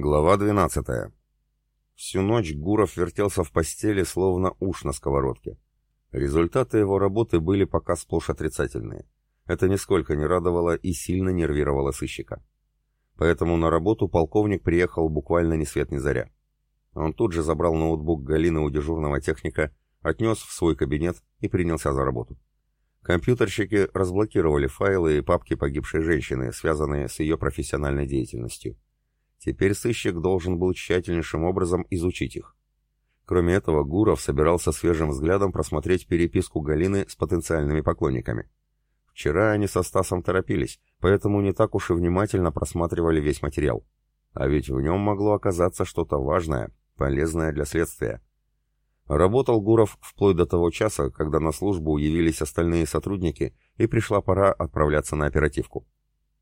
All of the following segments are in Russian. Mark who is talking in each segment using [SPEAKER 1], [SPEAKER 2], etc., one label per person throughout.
[SPEAKER 1] Глава 12. Всю ночь Гуров вертелся в постели, словно уш на сковородке. Результаты его работы были пока сплошь отрицательные. Это нисколько не радовало и сильно нервировало сыщика. Поэтому на работу полковник приехал буквально ни свет ни заря. Он тут же забрал ноутбук Галины у дежурного техника, отнес в свой кабинет и принялся за работу. Компьютерщики разблокировали файлы и папки погибшей женщины, связанные с ее профессиональной деятельностью. Теперь сыщик должен был тщательнейшим образом изучить их. Кроме этого, Гуров собирался свежим взглядом просмотреть переписку Галины с потенциальными поклонниками. Вчера они со Стасом торопились, поэтому не так уж и внимательно просматривали весь материал. А ведь в нем могло оказаться что-то важное, полезное для следствия. Работал Гуров вплоть до того часа, когда на службу явились остальные сотрудники и пришла пора отправляться на оперативку.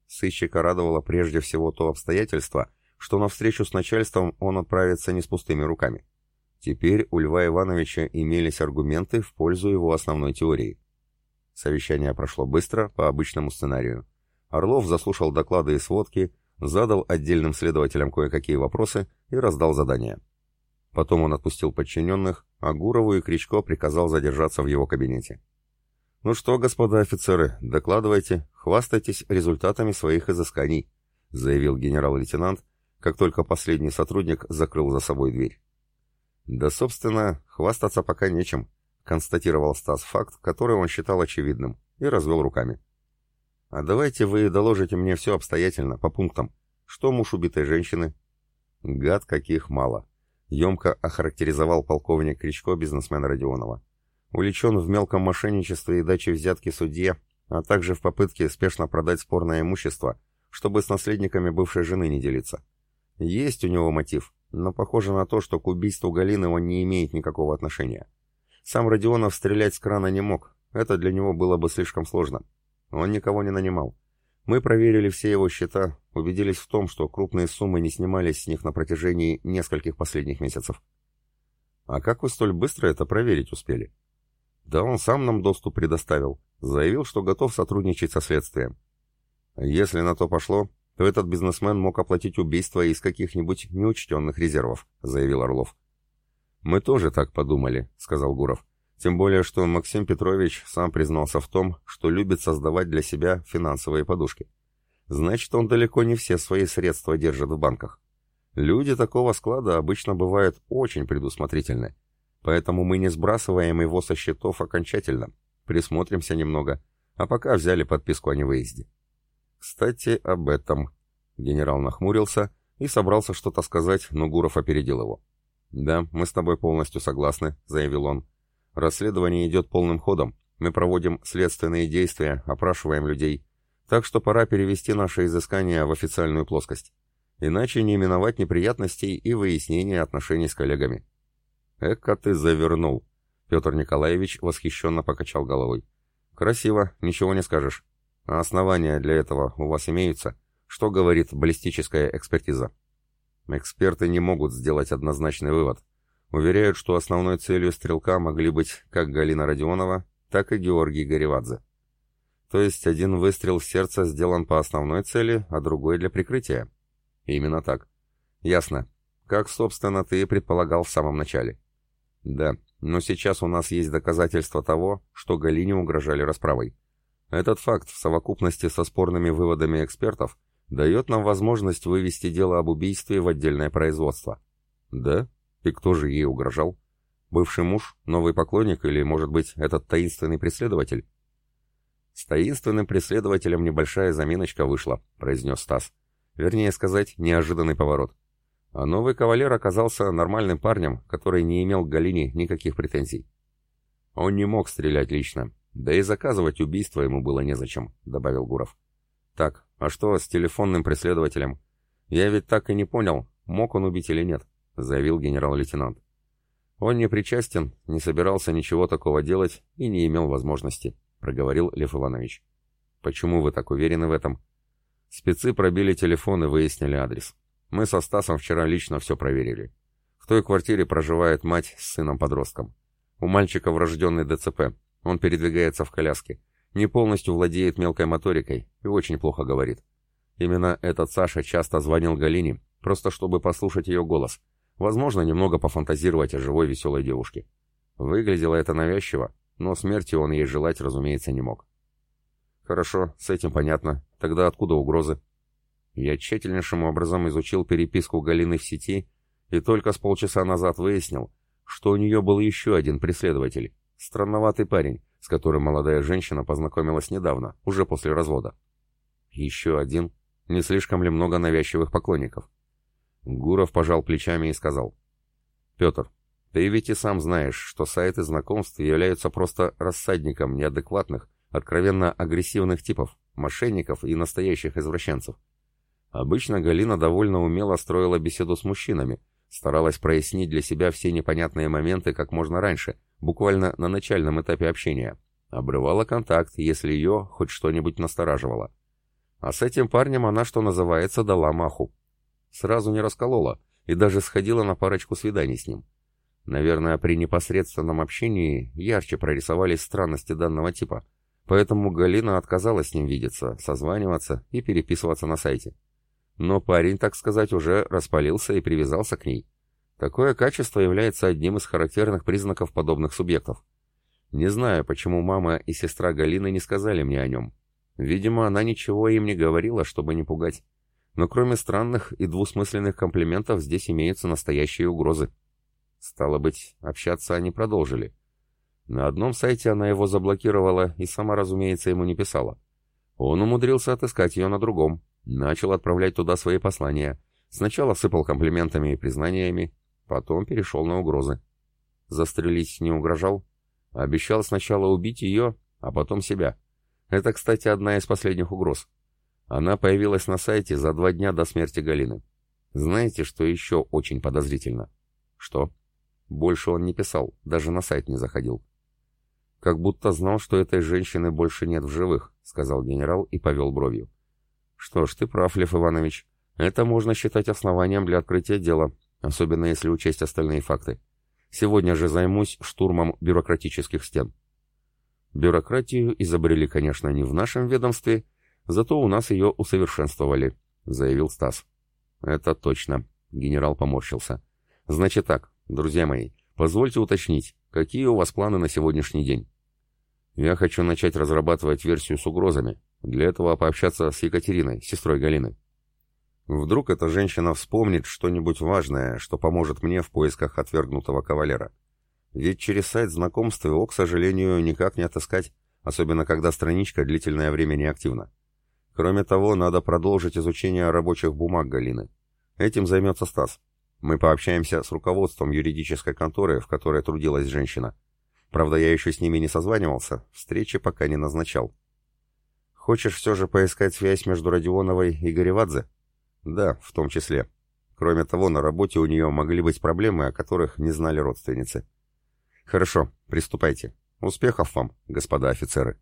[SPEAKER 1] Сыщика радовало прежде всего то обстоятельство, что на встречу с начальством он отправится не с пустыми руками. Теперь у Льва Ивановича имелись аргументы в пользу его основной теории. Совещание прошло быстро, по обычному сценарию. Орлов заслушал доклады и сводки, задал отдельным следователям кое-какие вопросы и раздал задания. Потом он отпустил подчиненных, а Гурову и Кричко приказал задержаться в его кабинете. «Ну что, господа офицеры, докладывайте, хвастайтесь результатами своих изысканий», заявил генерал-лейтенант, как только последний сотрудник закрыл за собой дверь. «Да, собственно, хвастаться пока нечем», — констатировал Стас факт, который он считал очевидным, и развел руками. «А давайте вы доложите мне все обстоятельно, по пунктам. Что муж убитой женщины?» «Гад каких мало», — емко охарактеризовал полковник Кричко бизнесмена Родионова. «Увлечен в мелком мошенничестве и даче взятки судье, а также в попытке спешно продать спорное имущество, чтобы с наследниками бывшей жены не делиться. Есть у него мотив, но похоже на то, что к убийству Галины он не имеет никакого отношения. Сам Родионов стрелять с крана не мог, это для него было бы слишком сложно. Он никого не нанимал. Мы проверили все его счета, убедились в том, что крупные суммы не снимались с них на протяжении нескольких последних месяцев. А как вы столь быстро это проверить успели? Да он сам нам доступ предоставил, заявил, что готов сотрудничать со следствием. Если на то пошло, то этот бизнесмен мог оплатить убийство из каких-нибудь неучтенных резервов», — заявил Орлов. «Мы тоже так подумали», — сказал Гуров. «Тем более, что Максим Петрович сам признался в том, что любит создавать для себя финансовые подушки. Значит, он далеко не все свои средства держит в банках. Люди такого склада обычно бывают очень предусмотрительны. Поэтому мы не сбрасываем его со счетов окончательно, присмотримся немного, а пока взяли подписку о невыезде. «Кстати, об этом». Генерал нахмурился и собрался что-то сказать, но Гуров опередил его. «Да, мы с тобой полностью согласны», — заявил он. «Расследование идет полным ходом. Мы проводим следственные действия, опрашиваем людей. Так что пора перевести наше изыскание в официальную плоскость. Иначе не миновать неприятностей и выяснения отношений с коллегами». «Эка ты завернул», — Петр Николаевич восхищенно покачал головой. «Красиво, ничего не скажешь. А основания для этого у вас имеются? Что говорит баллистическая экспертиза? Эксперты не могут сделать однозначный вывод. Уверяют, что основной целью стрелка могли быть как Галина Родионова, так и Георгий Горевадзе. То есть один выстрел в сердце сделан по основной цели, а другой для прикрытия? Именно так. Ясно. Как, собственно, ты и предполагал в самом начале. Да, но сейчас у нас есть доказательства того, что Галине угрожали расправой. Этот факт в совокупности со спорными выводами экспертов дает нам возможность вывести дело об убийстве в отдельное производство. Да? И кто же ей угрожал? Бывший муж, новый поклонник или, может быть, этот таинственный преследователь? С таинственным преследователем небольшая заминочка вышла, произнес Стас. Вернее сказать, неожиданный поворот. А новый кавалер оказался нормальным парнем, который не имел к Галине никаких претензий. Он не мог стрелять лично, да и заказывать убийство ему было незачем, добавил Гуров. Так, а что с телефонным преследователем? Я ведь так и не понял, мог он убить или нет, заявил генерал-лейтенант. Он не причастен, не собирался ничего такого делать и не имел возможности, проговорил Лев Иванович. Почему вы так уверены в этом? Спецы пробили телефон и выяснили адрес. Мы со Стасом вчера лично все проверили. В той квартире проживает мать с сыном-подростком. У мальчика врожденный ДЦП, он передвигается в коляске, не полностью владеет мелкой моторикой и очень плохо говорит. Именно этот Саша часто звонил Галине, просто чтобы послушать ее голос. Возможно, немного пофантазировать о живой веселой девушке. Выглядело это навязчиво, но смерти он ей желать, разумеется, не мог. Хорошо, с этим понятно. Тогда откуда угрозы? Я тщательнейшим образом изучил переписку Галины в сети и только с полчаса назад выяснил, что у нее был еще один преследователь, странноватый парень, с которым молодая женщина познакомилась недавно, уже после развода. Еще один? Не слишком ли много навязчивых поклонников? Гуров пожал плечами и сказал. «Петр, ты ведь и сам знаешь, что сайты знакомств являются просто рассадником неадекватных, откровенно агрессивных типов, мошенников и настоящих извращенцев. Обычно Галина довольно умело строила беседу с мужчинами, старалась прояснить для себя все непонятные моменты как можно раньше, буквально на начальном этапе общения. Обрывала контакт, если ее хоть что-нибудь настораживало. А с этим парнем она, что называется, дала маху. Сразу не расколола и даже сходила на парочку свиданий с ним. Наверное, при непосредственном общении ярче прорисовались странности данного типа, поэтому Галина отказалась с ним видеться, созваниваться и переписываться на сайте. Но парень, так сказать, уже распалился и привязался к ней. Такое качество является одним из характерных признаков подобных субъектов. Не знаю, почему мама и сестра Галины не сказали мне о нем. Видимо, она ничего им не говорила, чтобы не пугать. Но кроме странных и двусмысленных комплиментов здесь имеются настоящие угрозы. Стало быть, общаться они продолжили. На одном сайте она его заблокировала и сама, разумеется, ему не писала. Он умудрился отыскать ее на другом, начал отправлять туда свои послания. Сначала сыпал комплиментами и признаниями, потом перешел на угрозы. Застрелить не угрожал. Обещал сначала убить ее, а потом себя. Это, кстати, одна из последних угроз. Она появилась на сайте за два дня до смерти Галины. Знаете, что еще очень подозрительно? Что? Больше он не писал, даже на сайт не заходил. «Как будто знал, что этой женщины больше нет в живых», — сказал генерал и повел бровью. «Что ж, ты прав, Лев Иванович. Это можно считать основанием для открытия дела, особенно если учесть остальные факты. Сегодня же займусь штурмом бюрократических стен». «Бюрократию изобрели, конечно, не в нашем ведомстве, зато у нас ее усовершенствовали», — заявил Стас. «Это точно», — генерал поморщился. «Значит так, Друзья мои, позвольте уточнить, какие у вас планы на сегодняшний день? Я хочу начать разрабатывать версию с угрозами. Для этого пообщаться с Екатериной, сестрой Галины. Вдруг эта женщина вспомнит что-нибудь важное, что поможет мне в поисках отвергнутого кавалера. Ведь через сайт знакомств его, к сожалению, никак не отыскать, особенно когда страничка длительное время не активна. Кроме того, надо продолжить изучение рабочих бумаг Галины. Этим займется Стас. Мы пообщаемся с руководством юридической конторы, в которой трудилась женщина. Правда, я еще с ними не созванивался, встречи пока не назначал. Хочешь все же поискать связь между Родионовой и Горевадзе? Да, в том числе. Кроме того, на работе у нее могли быть проблемы, о которых не знали родственницы. Хорошо, приступайте. Успехов вам, господа офицеры.